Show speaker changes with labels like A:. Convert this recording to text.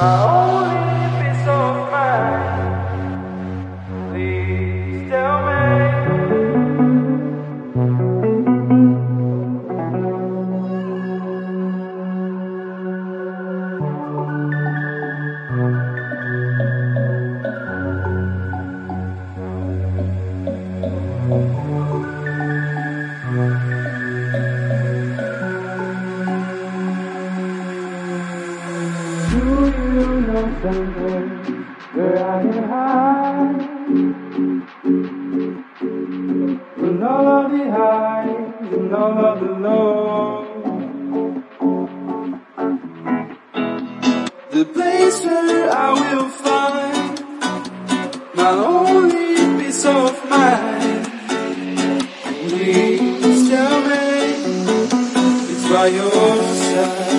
A: My only someplace where I can hide? From all of the highs and all of the lows. The place where I will find my only peace of mind. Please tell me it's by your side.